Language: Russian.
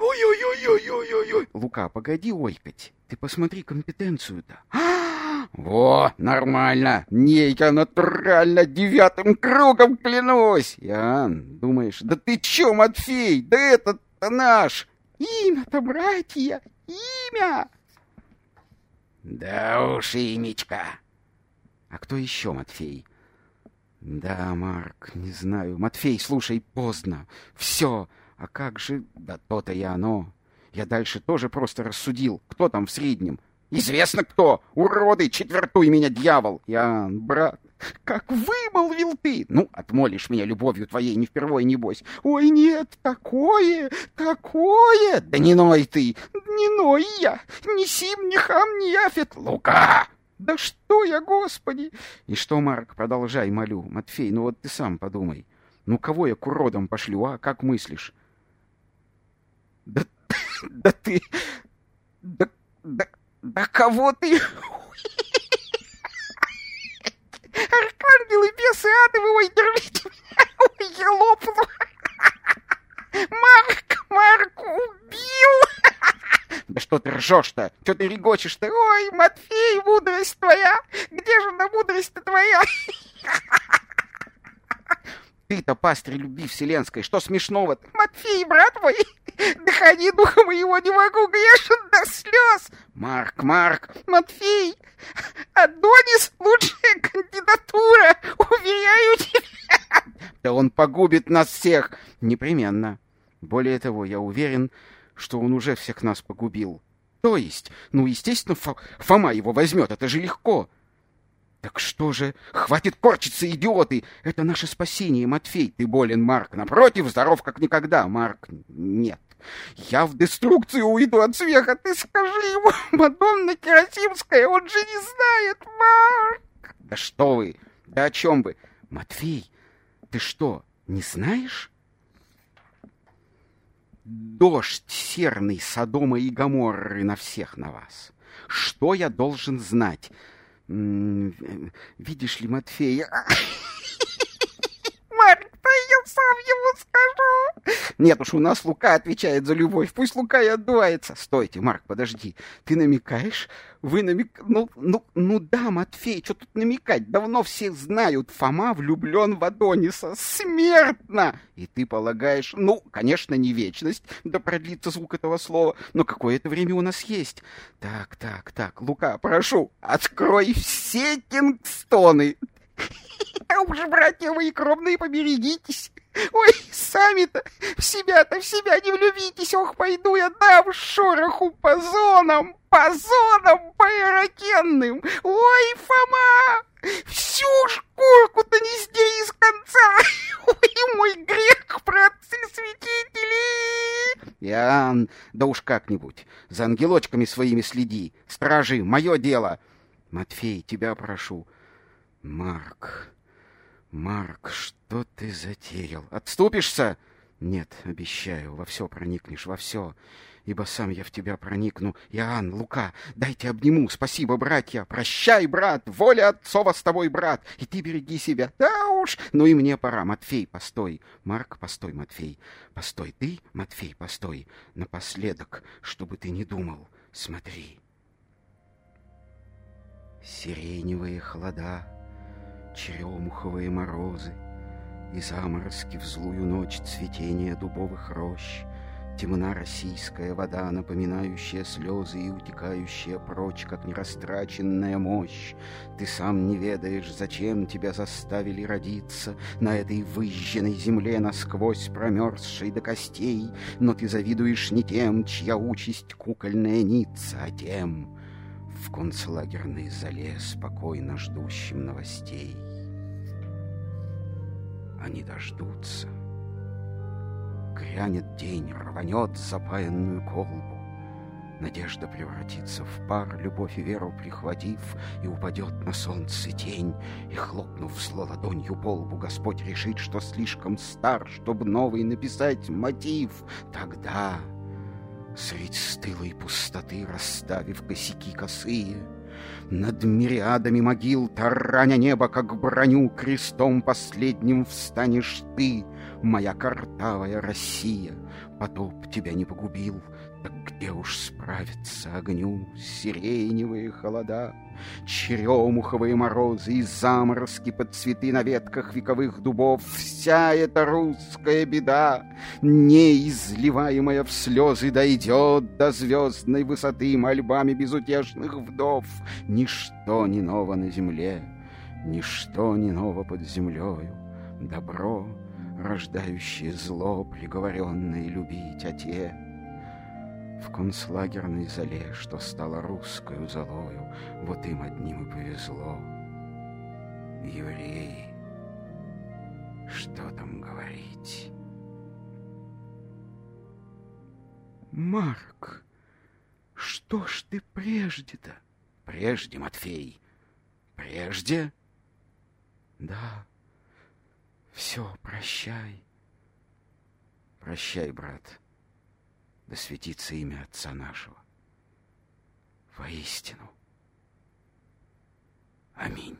Ой-ой-ой-ой-ой-ой. Лука, погоди ойкать. Ты посмотри компетенцию-то. А, Во, нормально. Не, натурально девятым кругом клянусь. Ян, думаешь, да ты чё, Матфей? Да этот-то наш. Имя-то, братья, имя. Да уж, имечка. А кто еще, Матфей? Да, Марк, не знаю. Матфей, слушай, поздно. Все. А как же... Да то-то и оно. Я дальше тоже просто рассудил. Кто там в среднем? Известно кто. Уроды, четвертуй меня, дьявол. Ян, брат, как вымолвил ты! Ну, отмолишь меня любовью твоей не впервой, небось. Ой, нет, такое, такое! Да не ной ты, не ной я, ни сим, ни хам, ни яфет. Лука! Да что я, господи! И что, Марк, продолжай, молю. Матфей, ну вот ты сам подумай. Ну кого я к уродам пошлю, а? Как мыслишь? Да, да ты... Да, да, да кого ты... Архангелы, бесы, ады, ой, дервите Ой, я лопну. Марк, Марк убил. Да что ты ржешь-то? Что ты регочешь-то? Ой, Матфей, мудрость твоя. Где же на мудрость-то твоя? Ты-то, пастырь любви вселенской, что смешного-то? Матфей, брат мой, дыхание духа моего не могу, грешен до слез. Марк, Марк, Матфей, Адонис — лучшая кандидатура, уверяю тебя. Да он погубит нас всех. Непременно. Более того, я уверен, что он уже всех нас погубил. То есть, ну, естественно, Фо Фома его возьмет, это же легко. Так что же, хватит корчиться, идиоты! Это наше спасение, Матфей. Ты болен, Марк. Напротив, здоров как никогда, Марк. Нет. Я в деструкцию уйду от смеха. Ты скажи ему, Мадонна Керосимская, он же не знает, Марк. Да что вы? Да о чем вы? Матфей, ты что, не знаешь? Дождь серный Содома и Гоморры на всех на вас. Что я должен знать? Видишь ли, Матфей... Марк, да я сам ему скажу. Нет уж, у нас Лука отвечает за любовь. Пусть Лука и отдувается. Стойте, Марк, подожди. Ты намекаешь? Вы намек... Ну, ну, ну да, Матфей, что тут намекать? Давно все знают, Фома влюблен в Адониса. Смертно! И ты полагаешь... Ну, конечно, не вечность, да продлится звук этого слова, но какое-то время у нас есть. Так, так, так, Лука, прошу, открой все кингстоны. А уж, братья мои кровные, поберегитесь. Ой, сами-то в себя-то в себя не влюбитесь. Ох, пойду я дам шороху по зонам, по зонам, по ирокенным. Ой, Фома, всю шкурку-то не здесь из конца. Ой, мой грех, братцы-святители. Иоанн, да уж как-нибудь, за ангелочками своими следи. Стражи, мое дело. Матфей, тебя прошу. Марк... Марк, что ты затеял? Отступишься? Нет, обещаю, во все проникнешь, во все. Ибо сам я в тебя проникну. Иоанн, Лука, дайте обниму. Спасибо, братья. Прощай, брат. Воля отцова с тобой, брат. И ты береги себя. Да уж. Ну и мне пора. Матфей, постой. Марк, постой, Матфей. Постой. Ты, Матфей, постой. Напоследок, чтобы ты не думал. Смотри. Сиреневые холода черемуховые морозы И заморозки в злую ночь цветения дубовых рощ, Темна российская вода, напоминающая слезы и утекающая прочь, как нерастраченная мощь. Ты сам не ведаешь, зачем тебя заставили родиться на этой выжженной земле насквозь промерзшей до костей, но ты завидуешь не тем, чья участь кукольная ница, а тем, в концлагерной зале спокойно ждущим новостей они дождутся. Грянет день, рванет запаянную колбу. Надежда превратится в пар, любовь и веру прихватив, И упадет на солнце тень, и, хлопнув зло ладонью по лбу, Господь решит, что слишком стар, чтобы новый написать мотив. Тогда, средь стылой пустоты, расставив косяки косые, Над мириадами могил, тараня небо, как броню, Крестом последним встанешь ты, моя картавая Россия. Потоп тебя не погубил, так где уж справиться огню Сиреневые холода, Черемуховые морозы и заморозки Под цветы на ветках вековых дубов Вся эта русская беда, Неизливаемая в слезы, Дойдет до звездной высоты Мольбами безутешных вдов. Ничто не ново на земле, Ничто не ново под землею. Добро, рождающее зло, Приговоренное любить, а те — в концлагерной зале, что стало русскою залою, вот им одним и повезло. Евреи, что там говорить? Марк, что ж ты прежде-то? Прежде, Матфей, прежде? Да, все, прощай. Прощай, брат да светится имя Отца нашего. Воистину. Аминь.